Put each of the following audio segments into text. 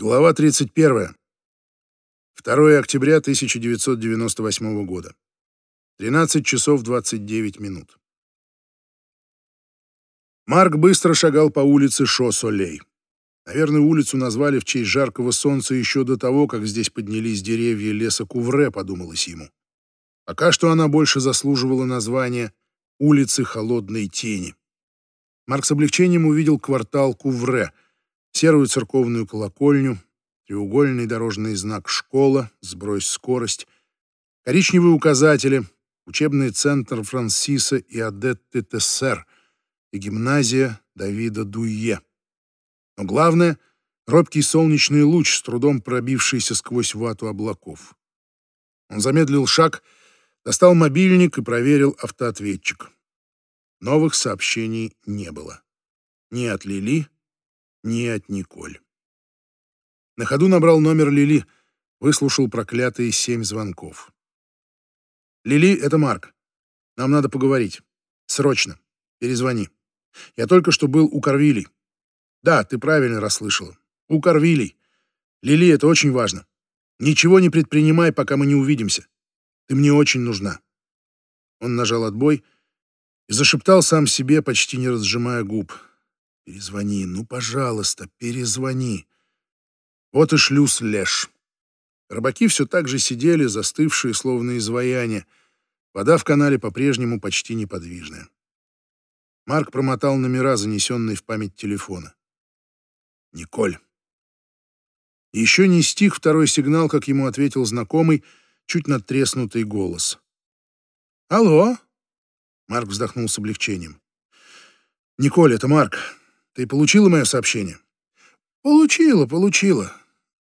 Глава 31. 2 октября 1998 года. 13 часов 29 минут. Марк быстро шагал по улице Шо-Солей. Наверное, улицу назвали в честь жаркого солнца еще до того, как здесь поднялись деревья леса Кувре, подумалось ему. Пока что она больше заслуживала названия улицы Холодной Тени. Марк с облегчением увидел квартал Кувре, серую церковную колокольню, треугольный дорожный знак «Школа», «Сбрось скорость», коричневые указатели, учебный центр Франсиса и Адетты Тессер и гимназия Давида Дуе. Но главное — робкий солнечный луч, с трудом пробившийся сквозь вату облаков. Он замедлил шаг, достал мобильник и проверил автоответчик. Новых сообщений не было. Ни от Лили, ни от Николь. На ходу набрал номер Лили, выслушал проклятые семь звонков. «Лили, это Марк. Нам надо поговорить. Срочно. Перезвони. Я только что был у Корвилей. Да, ты правильно расслышала. У Корвилей. Лили, это очень важно. Ничего не предпринимай, пока мы не увидимся. Ты мне очень нужна». Он нажал отбой и зашептал сам себе, почти не разжимая губ. Перезвони, ну, пожалуйста, перезвони. Вот и шлюз Леш. Рыбаки все так же сидели, застывшие, словно изваяния. Вода в канале по-прежнему почти неподвижная. Марк промотал номера, занесенные в память телефона. Николь. еще не стих второй сигнал, как ему ответил знакомый, чуть надтреснутый голос. «Алло?» Марк вздохнул с облегчением. «Николь, это Марк. Ты получила мое сообщение? Получила, получила.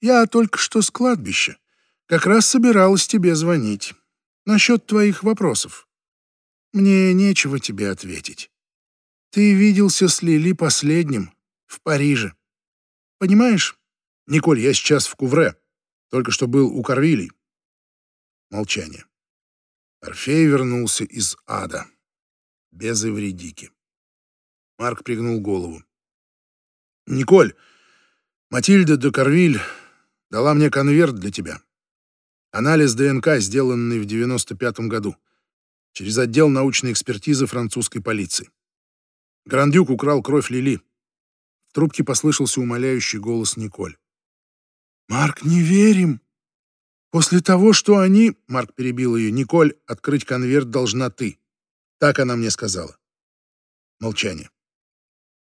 Я только что с кладбища. Как раз собиралась тебе звонить. Насчет твоих вопросов. Мне нечего тебе ответить. Ты виделся с Лили последним в Париже. Понимаешь? Николь, я сейчас в Кувре. Только что был у Корвилей. Молчание. Орфей вернулся из ада. Без Эвредики. Марк пригнул голову. «Николь, Матильда де Карвиль дала мне конверт для тебя. Анализ ДНК, сделанный в 95-м году, через отдел научной экспертизы французской полиции. Грандюк украл кровь Лили. В трубке послышался умоляющий голос Николь. «Марк, не верим. После того, что они...» Марк перебил ее. «Николь, открыть конверт должна ты». Так она мне сказала. Молчание.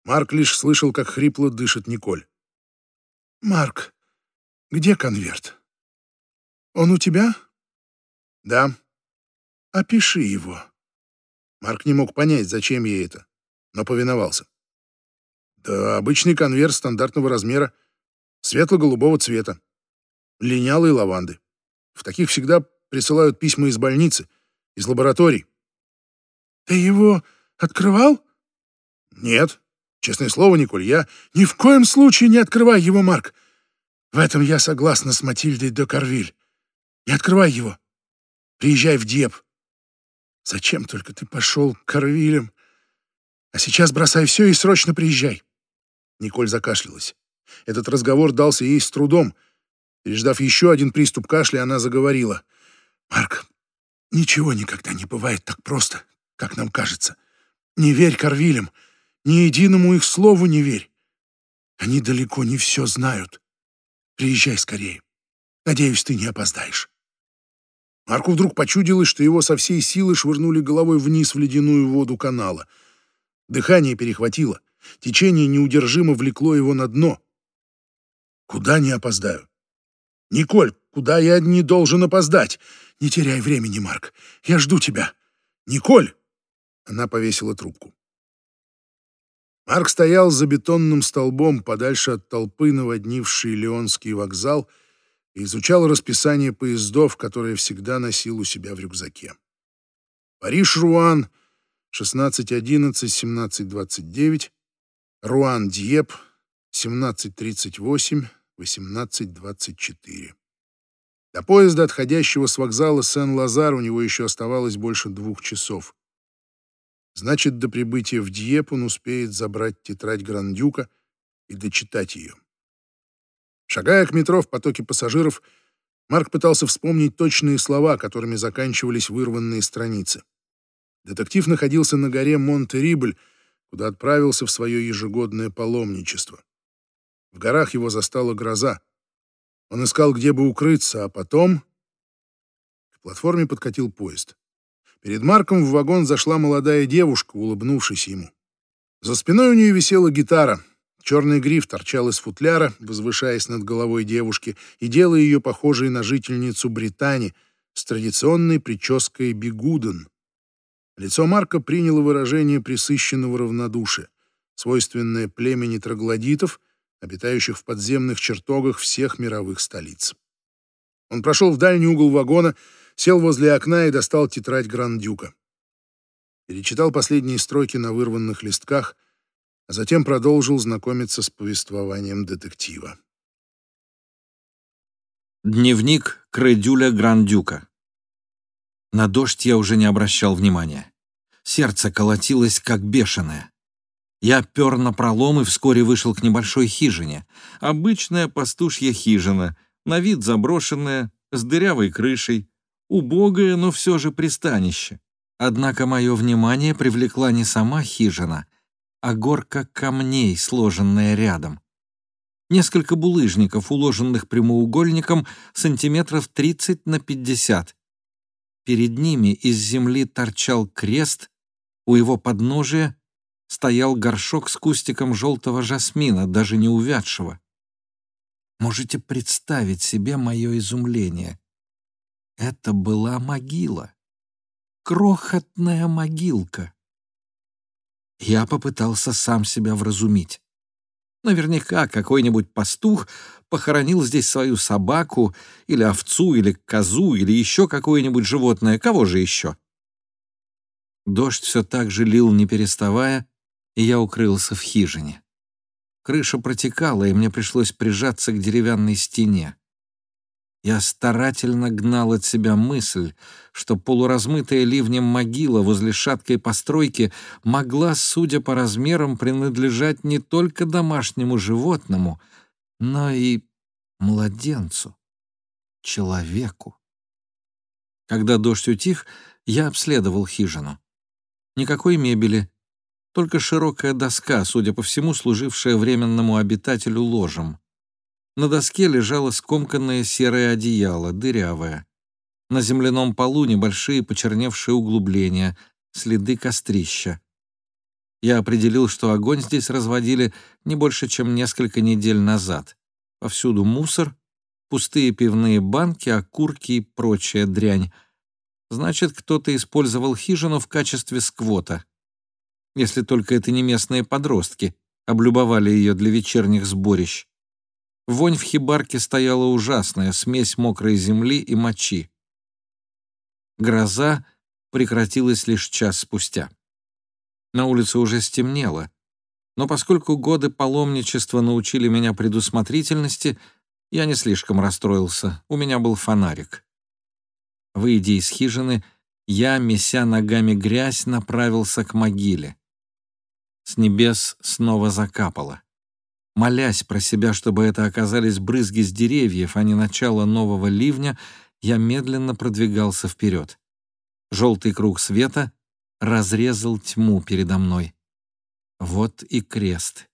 Марк лишь слышал, как хрипло дышит Николь. «Марк, где конверт? Он у тебя?» «Да». «Опиши его». Марк не мог понять, зачем ей это, но повиновался. «Да обычный конверт стандартного размера, светло-голубого цвета, линялой лаванды. В таких всегда присылают письма из больницы, из лабораторий». «Ты его открывал?» «Нет», Честное слово, Николь, я ни в коем случае не открывай его, Марк. В этом я согласна с Матильдой де Карвиль. Не открывай его. Приезжай в Диеп. Зачем только ты пошел к Карвилям? А сейчас бросай все и срочно приезжай. Николь закашлялась. Этот разговор дался ей с трудом. Переждав еще один приступ кашля, она заговорила. «Марк, ничего никогда не бывает так просто, как нам кажется. Не верь Карвилям. Ни единому их слову не верь. Они далеко не все знают. Приезжай скорее. Надеюсь, ты не опоздаешь. Марку вдруг почудилось, что его со всей силы швырнули головой вниз в ледяную воду канала. Дыхание перехватило. Течение неудержимо влекло его на дно. Куда не опоздаю? Николь, куда я не должен опоздать? Не теряй времени, Марк. Я жду тебя. Николь! Она повесила трубку. Марк стоял за бетонным столбом подальше от толпы, наводнившей Леонский вокзал, и изучал расписание поездов, которые всегда носил у себя в рюкзаке. Париж-Руан 16.11-17.29, Руан-Дьеп 17.38, 18.24. До поезда, отходящего с вокзала Сен-Лазар, у него еще оставалось больше двух часов. Значит, до прибытия в Диеп он успеет забрать тетрадь Грандюка и дочитать ее. Шагая к метро в потоке пассажиров, Марк пытался вспомнить точные слова, которыми заканчивались вырванные страницы. Детектив находился на горе Монте-Рибль, куда отправился в свое ежегодное паломничество. В горах его застала гроза. Он искал, где бы укрыться, а потом... К платформе подкатил поезд. Перед Марком в вагон зашла молодая девушка, улыбнувшись ему. За спиной у нее висела гитара. Черный гриф торчал из футляра, возвышаясь над головой девушки и делая ее похожей на жительницу Британии с традиционной прической бигуден. Лицо Марка приняло выражение присыщенного равнодушия, свойственное племени троглодитов, обитающих в подземных чертогах всех мировых столиц. Он прошел в дальний угол вагона, сел возле окна и достал тетрадь Грандюка. Перечитал последние строки на вырванных листках, а затем продолжил знакомиться с повествованием детектива. Дневник Кредюля Грандюка на дождь я уже не обращал внимания. Сердце колотилось, как бешеное. Я пер на пролом и вскоре вышел к небольшой хижине. Обычная пастушья хижина, на вид заброшенная, с дырявой крышей, убогое, но все же пристанище. Однако мое внимание привлекла не сама хижина, а горка камней, сложенная рядом. Несколько булыжников, уложенных прямоугольником сантиметров 30 на 50, Перед ними из земли торчал крест, у его подножия стоял горшок с кустиком желтого жасмина, даже не увядшего. Можете представить себе мое изумление. Это была могила. Крохотная могилка. Я попытался сам себя вразумить. Наверняка какой-нибудь пастух похоронил здесь свою собаку или овцу или козу или еще какое-нибудь животное. Кого же еще? Дождь все так же лил, не переставая, и я укрылся в хижине. Крыша протекала, и мне пришлось прижаться к деревянной стене. Я старательно гнал от себя мысль, что полуразмытая ливнем могила возле шаткой постройки могла, судя по размерам, принадлежать не только домашнему животному, но и младенцу, человеку. Когда дождь утих, я обследовал хижину. Никакой мебели, только широкая доска, судя по всему, служившая временному обитателю ложем. На доске лежало скомканное серое одеяло, дырявое. На земляном полу небольшие почерневшие углубления, следы кострища. Я определил, что огонь здесь разводили не больше, чем несколько недель назад. Повсюду мусор, пустые пивные банки, окурки и прочая дрянь. Значит, кто-то использовал хижину в качестве сквота. Если только это не местные подростки облюбовали ее для вечерних сборищ. Вонь в хибарке стояла ужасная, смесь мокрой земли и мочи. Гроза прекратилась лишь час спустя. На улице уже стемнело, но поскольку годы паломничества научили меня предусмотрительности, я не слишком расстроился, у меня был фонарик. Выйдя из хижины, я, меся ногами грязь, направился к могиле. С небес снова закапало. Молясь про себя, чтобы это оказались брызги с деревьев, а не начало нового ливня, я медленно продвигался вперед. Желтый круг света разрезал тьму передо мной. Вот и крест.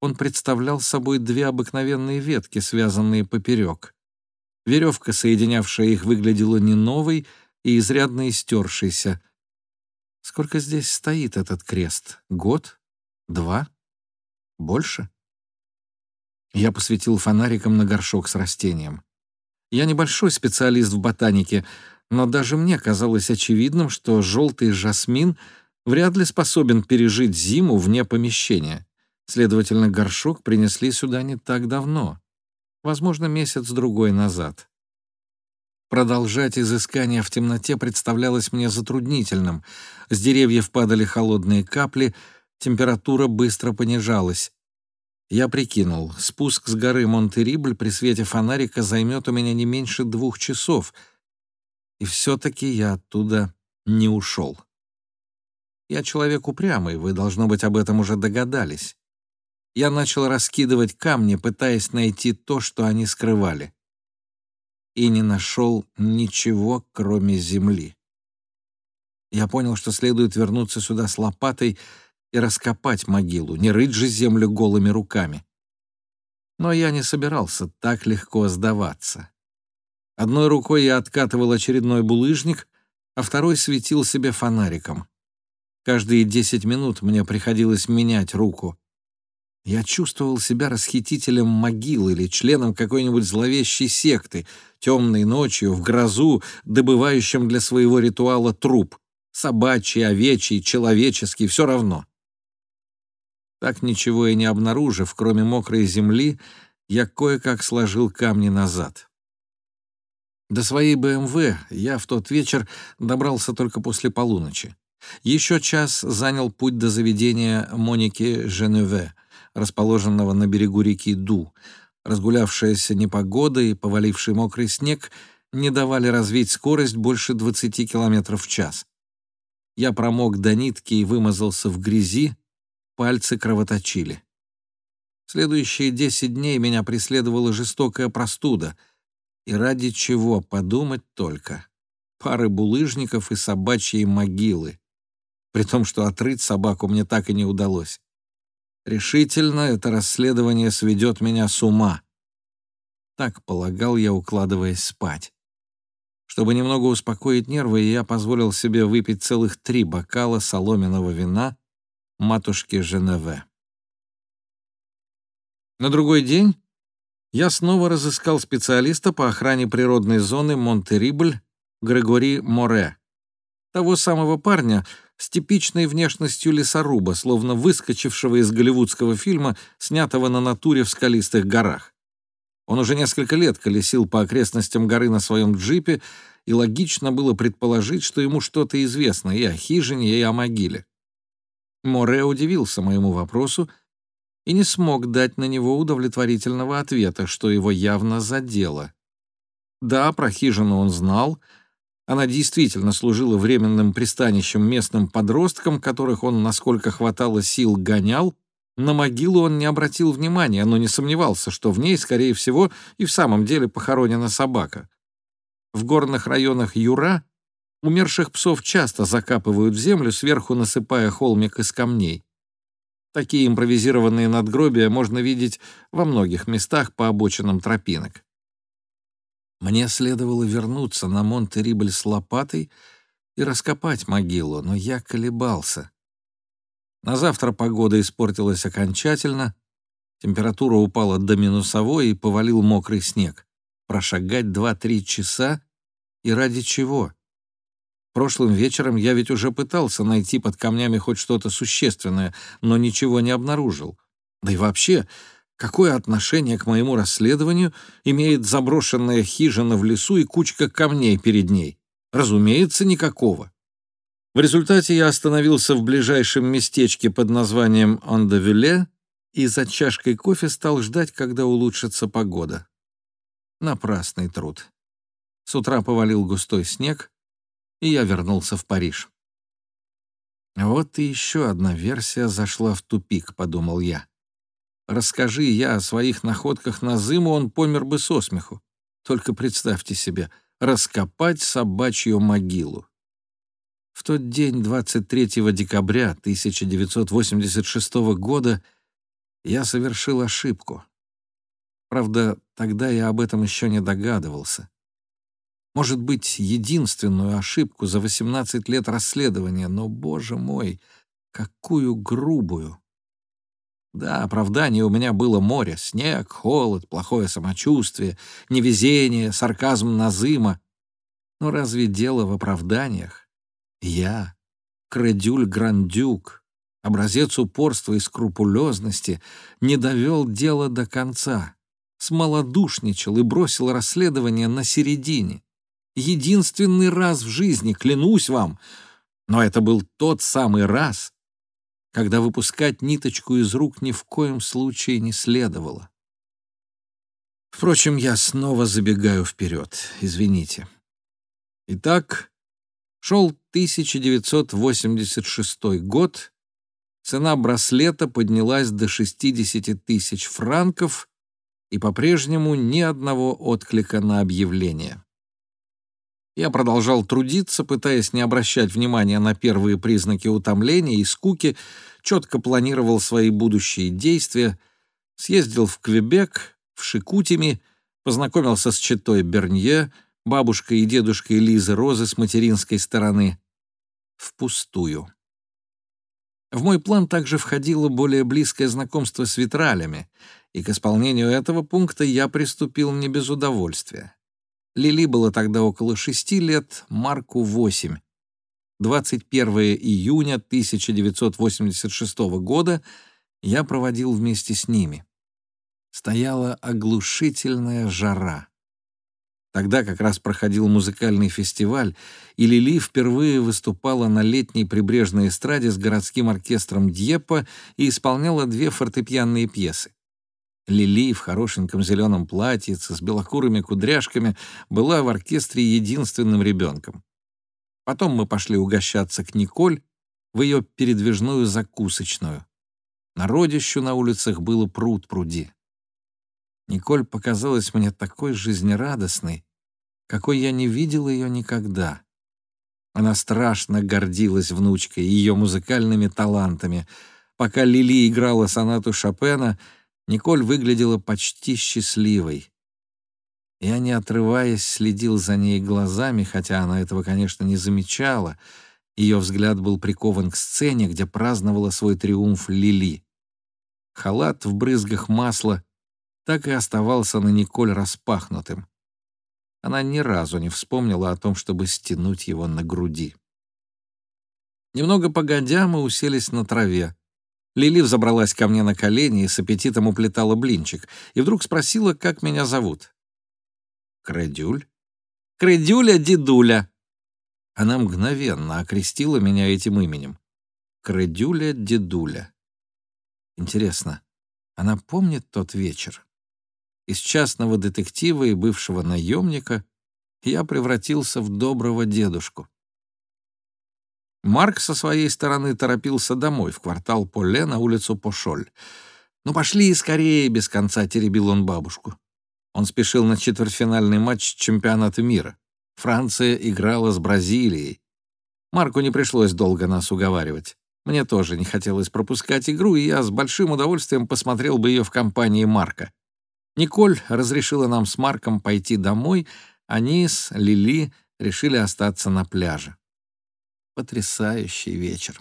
Он представлял собой две обыкновенные ветки, связанные поперек. Веревка, соединявшая их, выглядела не новой и изрядно истершейся. Сколько здесь стоит этот крест? Год? Два? Больше? Я посветил фонариком на горшок с растением. Я небольшой специалист в ботанике, но даже мне казалось очевидным, что желтый жасмин вряд ли способен пережить зиму вне помещения. Следовательно, горшок принесли сюда не так давно, возможно, месяц-другой назад. Продолжать изыскание в темноте представлялось мне затруднительным. С деревьев падали холодные капли, температура быстро понижалась. Я прикинул, спуск с горы Монтерибль при свете фонарика займет у меня не меньше двух часов, и все-таки я оттуда не ушел. Я человек упрямый, вы, должно быть, об этом уже догадались. я начал раскидывать камни, пытаясь найти то, что они скрывали. И не нашел ничего, кроме земли. Я понял, что следует вернуться сюда с лопатой и раскопать могилу, не рыть же землю голыми руками. Но я не собирался так легко сдаваться. Одной рукой я откатывал очередной булыжник, а второй светил себе фонариком. Каждые десять минут мне приходилось менять руку. Я чувствовал себя расхитителем могил или членом какой-нибудь зловещей секты, темной ночью, в грозу, добывающим для своего ритуала труп. Собачий, овечий, человеческий, все равно. Так ничего и не обнаружив, кроме мокрой земли, я кое-как сложил камни назад. До своей БМВ я в тот вечер добрался только после полуночи. Еще час занял путь до заведения Моники Женеве, расположенного на берегу реки Ду. Разгулявшаяся непогода и поваливший мокрый снег не давали развить скорость больше 20 км в час. Я промок до нитки и вымазался в грязи, пальцы кровоточили. Следующие 10 дней меня преследовала жестокая простуда — и ради чего подумать только. Пары булыжников и собачьи могилы. При том, что отрыть собаку мне так и не удалось. Решительно это расследование сведет меня с ума. Так полагал я, укладываясь спать. Чтобы немного успокоить нервы, я позволил себе выпить целых три бокала соломенного вина матушки Женеве. На другой день я снова разыскал специалиста по охране природной зоны Монтерибль Грегори Море. Того самого парня с типичной внешностью лесоруба, словно выскочившего из голливудского фильма, снятого на натуре в скалистых горах. Он уже несколько лет колесил по окрестностям горы на своем джипе, и логично было предположить, что ему что-то известно и о хижине, и о могиле. Море удивился моему вопросу и не смог дать на него удовлетворительного ответа, что его явно задело. Да, про хижину он знал. Она действительно служила временным пристанищем местным подросткам, которых он, насколько хватало сил, гонял. На могилу он не обратил внимания, но не сомневался, что в ней, скорее всего, и в самом деле похоронена собака. В горных районах Юра умерших псов часто закапывают в землю, сверху насыпая холмик из камней. Такие импровизированные надгробия можно видеть во многих местах по обочинам тропинок. Мне следовало вернуться на Монте-Рибль с лопатой и раскопать могилу, но я колебался. На завтра погода испортилась окончательно, температура упала до минусовой и повалил мокрый снег. Прошагать два-три часа и ради чего? Прошлым вечером я ведь уже пытался найти под камнями хоть что-то существенное, но ничего не обнаружил. Да и вообще, какое отношение к моему расследованию имеет заброшенная хижина в лесу и кучка камней перед ней? Разумеется, никакого. В результате я остановился в ближайшем местечке под названием Ондавюле и за чашкой кофе стал ждать, когда улучшится погода. Напрасный труд. С утра повалил густой снег, и я вернулся в Париж. «Вот и еще одна версия зашла в тупик», — подумал я. «Расскажи я о своих находках на зиму, он помер бы со смеху. Только представьте себе, раскопать собачью могилу». В тот день, 23 декабря 1986 года, я совершил ошибку. Правда, тогда я об этом еще не догадывался. Может быть, единственную ошибку за 18 лет расследования, но, боже мой, какую грубую. Да, оправдание у меня было море, снег, холод, плохое самочувствие, невезение, сарказм Назыма. Но разве дело в оправданиях? Я, Кредюль Грандюк, образец упорства и скрупулезности, не довел дело до конца, смолодушничал и бросил расследование на середине. Единственный раз в жизни, клянусь вам. Но это был тот самый раз, когда выпускать ниточку из рук ни в коем случае не следовало. Впрочем, я снова забегаю вперед, извините. Итак, шел 1986 год, цена браслета поднялась до 60 тысяч франков и по-прежнему ни одного отклика на объявление. Я продолжал трудиться, пытаясь не обращать внимания на первые признаки утомления и скуки, четко планировал свои будущие действия, съездил в Квебек, в Шикутими, познакомился с читой Бернье, бабушкой и дедушкой Лизы Розы с материнской стороны. Впустую. В мой план также входило более близкое знакомство с витралями, и к исполнению этого пункта я приступил не без удовольствия. Лили было тогда около шести лет, Марку — восемь. 21 июня 1986 года я проводил вместе с ними. Стояла оглушительная жара. Тогда как раз проходил музыкальный фестиваль, и Лили впервые выступала на летней прибрежной эстраде с городским оркестром Дьеппа и исполняла две фортепианные пьесы. Лили в хорошеньком зеленом платьице с белокурыми кудряшками была в оркестре единственным ребенком. Потом мы пошли угощаться к Николь в ее передвижную закусочную. Народищу на улицах было пруд пруди. Николь показалась мне такой жизнерадостной, какой я не видел ее никогда. Она страшно гордилась внучкой и ее музыкальными талантами. Пока Лили играла сонату Шопена, Николь выглядела почти счастливой. Я, не отрываясь, следил за ней глазами, хотя она этого, конечно, не замечала. Ее взгляд был прикован к сцене, где праздновала свой триумф Лили. Халат в брызгах масла так и оставался на Николь распахнутым. Она ни разу не вспомнила о том, чтобы стянуть его на груди. Немного погодя, мы уселись на траве. Лили взобралась ко мне на колени и с аппетитом уплетала блинчик, и вдруг спросила, как меня зовут. «Кредюль?» «Кредюля-дедуля!» Она мгновенно окрестила меня этим именем. Кредюля-дедуля. Интересно, она помнит тот вечер? Из частного детектива и бывшего наемника я превратился в доброго дедушку. Марк со своей стороны торопился домой, в квартал Поле на улицу Пошоль. «Ну пошли скорее!» — без конца теребил он бабушку. Он спешил на четвертьфинальный матч чемпионата мира. Франция играла с Бразилией. Марку не пришлось долго нас уговаривать. Мне тоже не хотелось пропускать игру, и я с большим удовольствием посмотрел бы ее в компании Марка. Николь разрешила нам с Марком пойти домой, а Нис, Лили решили остаться на пляже. Потрясающий вечер.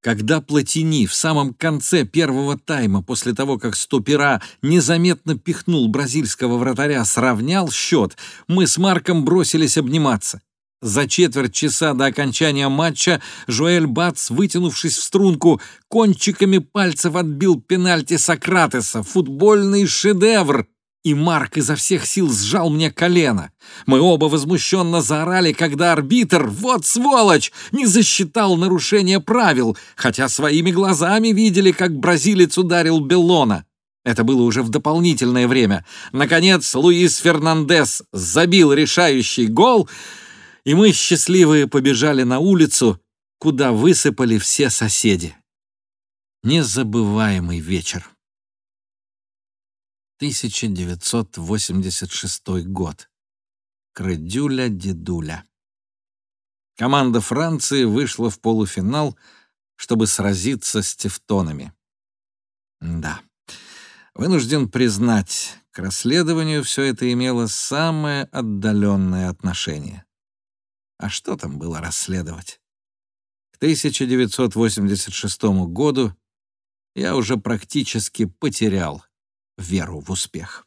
Когда Платини в самом конце первого тайма, после того, как стопера незаметно пихнул бразильского вратаря, сравнял счет, мы с Марком бросились обниматься. За четверть часа до окончания матча Жуэль Бац, вытянувшись в струнку, кончиками пальцев отбил пенальти Сократеса. Футбольный шедевр! И Марк изо всех сил сжал мне колено. Мы оба возмущенно заорали, когда арбитр, вот сволочь, не засчитал нарушение правил, хотя своими глазами видели, как бразилец ударил Беллона. Это было уже в дополнительное время. Наконец, Луис Фернандес забил решающий гол, и мы, счастливые, побежали на улицу, куда высыпали все соседи. Незабываемый вечер. 1986 год. Кредюля-дедуля. Команда Франции вышла в полуфинал, чтобы сразиться с тевтонами. Да, вынужден признать, к расследованию все это имело самое отдаленное отношение. А что там было расследовать? К 1986 году я уже практически потерял веру в успех.